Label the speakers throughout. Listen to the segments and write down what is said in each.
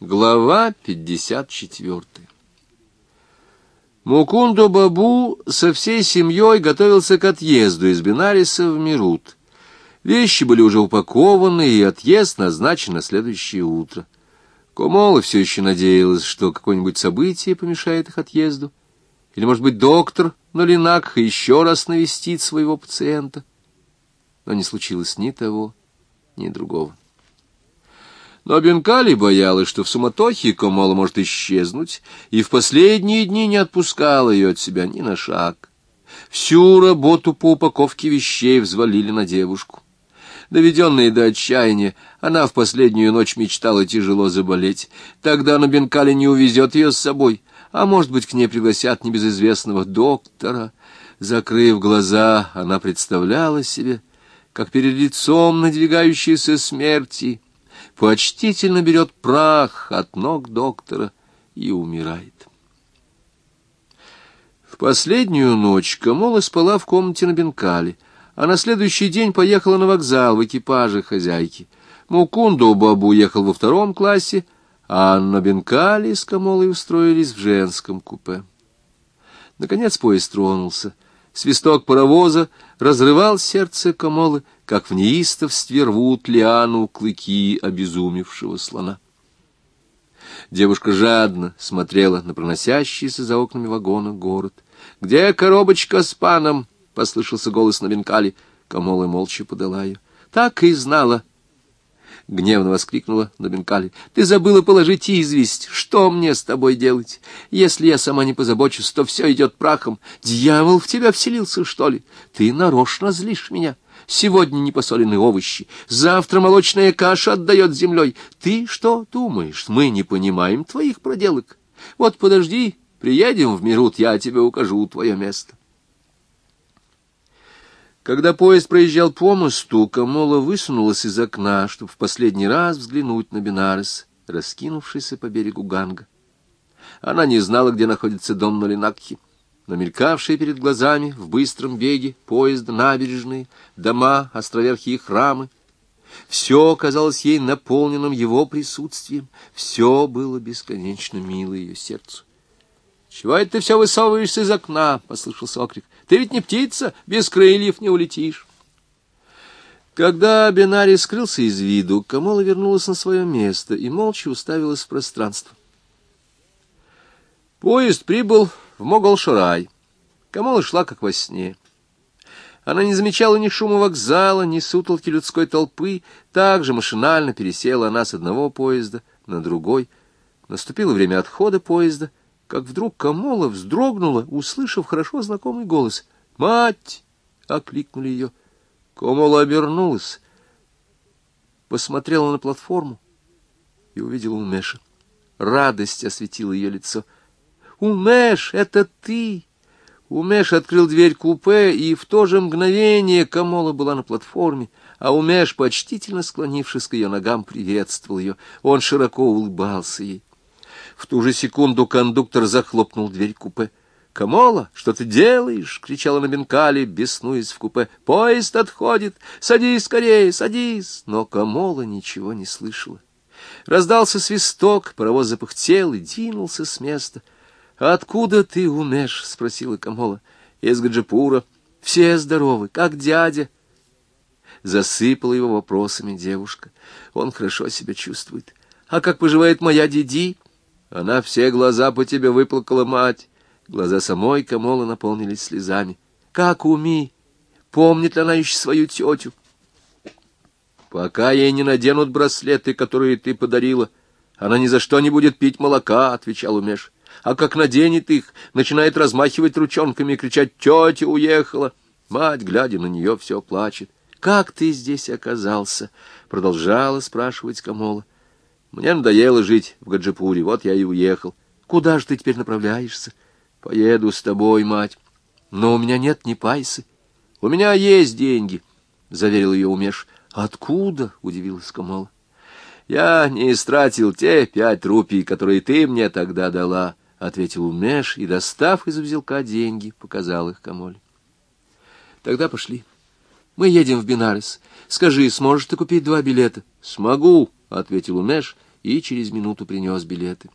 Speaker 1: Глава 54 Мукундо Бабу со всей семьей готовился к отъезду из Бенариса в Мирут. Вещи были уже упакованы, и отъезд назначен на следующее утро. Комола все еще надеялась, что какое-нибудь событие помешает их отъезду. Или, может быть, доктор Нолинакха еще раз навестит своего пациента. Но не случилось ни того, ни другого. Но Бенкали боялась, что в суматохе Комола может исчезнуть, и в последние дни не отпускала ее от себя ни на шаг. Всю работу по упаковке вещей взвалили на девушку. Доведенная до отчаяния, она в последнюю ночь мечтала тяжело заболеть. Тогда на Бенкале не увезет ее с собой, а, может быть, к ней пригласят небезызвестного доктора. Закрыв глаза, она представляла себе, как перед лицом надвигающейся смерти — почтительно берет прах от ног доктора и умирает. В последнюю ночь Камола спала в комнате на Бенкале, а на следующий день поехала на вокзал в экипаже хозяйки. Мукунду Бабу уехал во втором классе, а на Бенкале с Камолой устроились в женском купе. Наконец поезд тронулся. Свисток паровоза разрывал сердце Камолы, как в неистовстве рвут лиану клыки обезумевшего слона. Девушка жадно смотрела на проносящийся за окнами вагона город. «Где коробочка с паном?» — послышался голос на венкале. Камола молча подала ее. «Так и знала!» — гневно воскликнула Нобенкали. — Ты забыла положить известь. Что мне с тобой делать? Если я сама не позабочусь, то все идет прахом. Дьявол в тебя вселился, что ли? Ты нарочно злишь меня. Сегодня непосоленные овощи, завтра молочная каша отдает землей. Ты что думаешь? Мы не понимаем твоих проделок. Вот подожди, приедем в Мирут, я тебе укажу твое место. Когда поезд проезжал по мосту, Камола высунулась из окна, чтобы в последний раз взглянуть на Бенарес, раскинувшийся по берегу Ганга. Она не знала, где находится дом Нолинакхи, но мелькавшие перед глазами в быстром беге поезда, набережные, дома, островерхие храмы, все казалось ей наполненным его присутствием, все было бесконечно мило ее сердцу. «Чего это ты все высовываешься из окна?» — послышался окрик. «Ты ведь не птица, без крыльев не улетишь». Когда Бенари скрылся из виду, Камола вернулась на свое место и молча уставилась в пространство. Поезд прибыл в Могол-Шарай. Камола шла как во сне. Она не замечала ни шума вокзала, ни сутолки людской толпы. Также машинально пересела она с одного поезда на другой. Наступило время отхода поезда, как вдруг Камола вздрогнула, услышав хорошо знакомый голос. «Мать!» — окликнули ее. Камола обернулась, посмотрела на платформу и увидела Умеша. Радость осветила ее лицо. «Умеш, это ты!» Умеш открыл дверь купе, и в то же мгновение Камола была на платформе, а Умеш, почтительно склонившись к ее ногам, приветствовал ее. Он широко улыбался ей. В ту же секунду кондуктор захлопнул дверь купе. «Камола, что ты делаешь?» — кричала на Бенкале, беснуясь в купе. «Поезд отходит! Садись скорее, садись!» Но Камола ничего не слышала. Раздался свисток, паровоз запыхтел и двинулся с места. «Откуда ты умешь?» — спросила Камола. «Из Гаджипура. Все здоровы, как дядя». Засыпала его вопросами девушка. Он хорошо себя чувствует. «А как поживает моя Диди?» Она все глаза по тебе выплакала, мать. Глаза самой Камолы наполнились слезами. Как уми? Помнит ли она еще свою тетю? Пока ей не наденут браслеты, которые ты подарила, она ни за что не будет пить молока, — отвечал Умеш. А как наденет их, начинает размахивать ручонками и кричать «Тетя уехала!» Мать, глядя на нее, все плачет. «Как ты здесь оказался?» — продолжала спрашивать Камола. Мне надоело жить в Гаджипуре, вот я и уехал. Куда же ты теперь направляешься? Поеду с тобой, мать. Но у меня нет ни пайсы. У меня есть деньги, — заверил ее Умеш. Откуда? — удивилась Камала. Я не истратил те пять рупий, которые ты мне тогда дала, — ответил Умеш и, достав из узелка деньги, показал их Камоле. Тогда пошли. Мы едем в Бинарес. Скажи, сможешь ты купить два билета? Смогу, — ответил Умеш и через минуту принес билеты.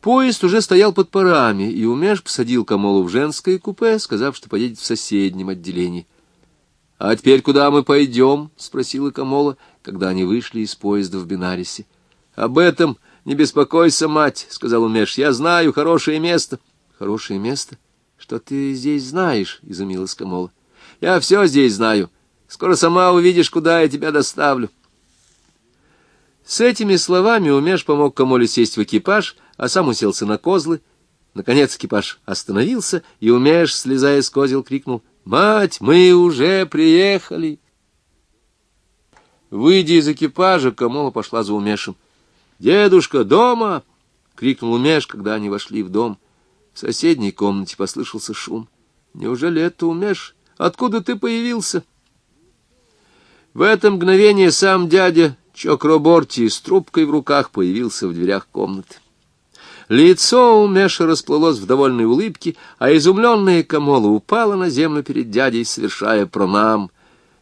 Speaker 1: Поезд уже стоял под парами, и Умеш посадил Камолу в женское купе, сказав, что поедет в соседнем отделении. — А теперь куда мы пойдем? — спросила Камола, когда они вышли из поезда в Бинарисе. — Об этом не беспокойся, мать, — сказал Умеш. — Я знаю хорошее место. — Хорошее место? Что ты здесь знаешь? — изумилась Камола. — Я все здесь знаю. Скоро сама увидишь, куда я тебя доставлю. С этими словами Умеш помог Камоле сесть в экипаж, а сам уселся на козлы. Наконец экипаж остановился, и Умеш, слезая с козел, крикнул «Мать, мы уже приехали!» Выйдя из экипажа, Камола пошла за Умешем. «Дедушка, дома!» — крикнул Умеш, когда они вошли в дом. В соседней комнате послышался шум. «Неужели это Умеш? Откуда ты появился?» В это мгновение сам дядя Чокроборти с трубкой в руках появился в дверях комнаты. Лицо у Меша расплылось в довольной улыбке, а изумленная Камола упала на землю перед дядей, совершая пронам.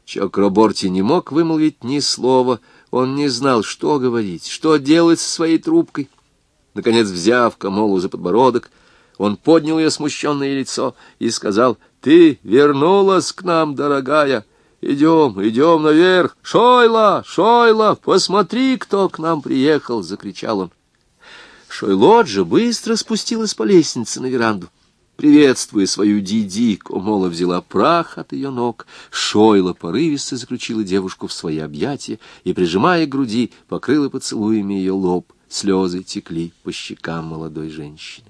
Speaker 1: Чокроборти не мог вымолвить ни слова, он не знал, что говорить, что делать со своей трубкой. Наконец, взяв Камолу за подбородок, он поднял ее смущенное лицо и сказал, «Ты вернулась к нам, дорогая!» «Идем, идем наверх! Шойла, Шойла, посмотри, кто к нам приехал!» — закричал он. Шойлоджа быстро спустилась по лестнице на веранду. Приветствуя свою Диди, Комола взяла прах от ее ног. Шойла порывисто заключила девушку в свои объятия и, прижимая к груди, покрыла поцелуями ее лоб. Слезы текли по щекам молодой женщины.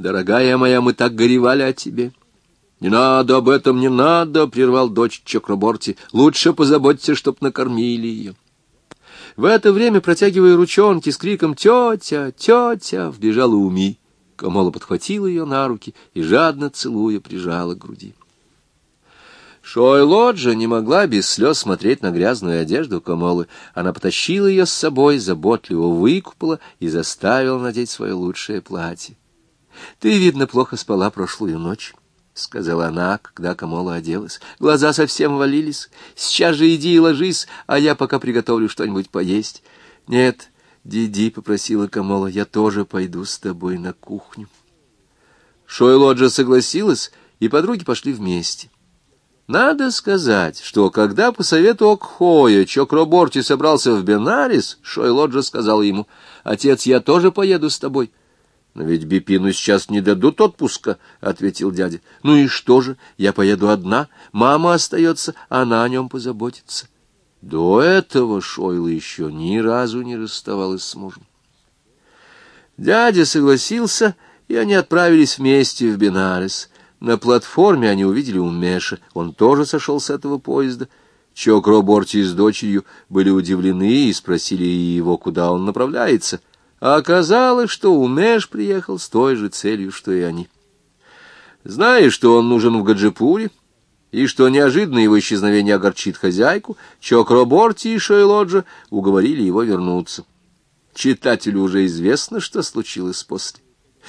Speaker 1: «Дорогая моя, мы так горевали о тебе!» «Не надо об этом, не надо!» — прервал дочь Чокроборти. «Лучше позаботься, чтоб накормили ее». В это время, протягивая ручонки с криком «Тетя! Тетя!» вбежала Уми. Камола подхватила ее на руки и, жадно целуя, прижала к груди. Шойлоджа не могла без слез смотреть на грязную одежду Камолы. Она потащила ее с собой, заботливо выкупала и заставила надеть свое лучшее платье. — Ты, видно, плохо спала прошлую ночь. — сказала она, когда Камола оделась. — Глаза совсем валились. Сейчас же иди и ложись, а я пока приготовлю что-нибудь поесть. — Нет, Диди, — попросила Камола, — я тоже пойду с тобой на кухню. Шойлоджа согласилась, и подруги пошли вместе. Надо сказать, что когда по совету Окхоя Чокроборти собрался в Бенарис, Шойлоджа сказал ему, «Отец, я тоже поеду с тобой». — Но ведь Бипину сейчас не дадут отпуска, — ответил дядя. — Ну и что же, я поеду одна, мама остается, она о нем позаботится. До этого Шойла еще ни разу не расставалась с мужем. Дядя согласился, и они отправились вместе в Бенарес. На платформе они увидели Умеша, он тоже сошел с этого поезда. Чокро Борти с дочерью были удивлены и спросили его, куда он направляется — а оказалось, что Умеш приехал с той же целью, что и они. Зная, что он нужен в Гаджипуре, и что неожиданно его исчезновение огорчит хозяйку, Чокроборти и Шойлоджа уговорили его вернуться. Читателю уже известно, что случилось после.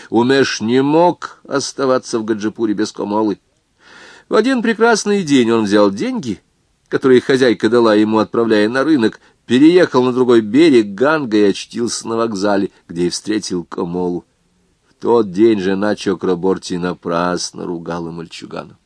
Speaker 1: Умеш не мог оставаться в Гаджипуре без комолы. В один прекрасный день он взял деньги, которые хозяйка дала ему, отправляя на рынок, переехал на другой берег Ганга и очтился на вокзале, где и встретил Камолу. В тот день жена Чокраборти напрасно ругала мальчугана.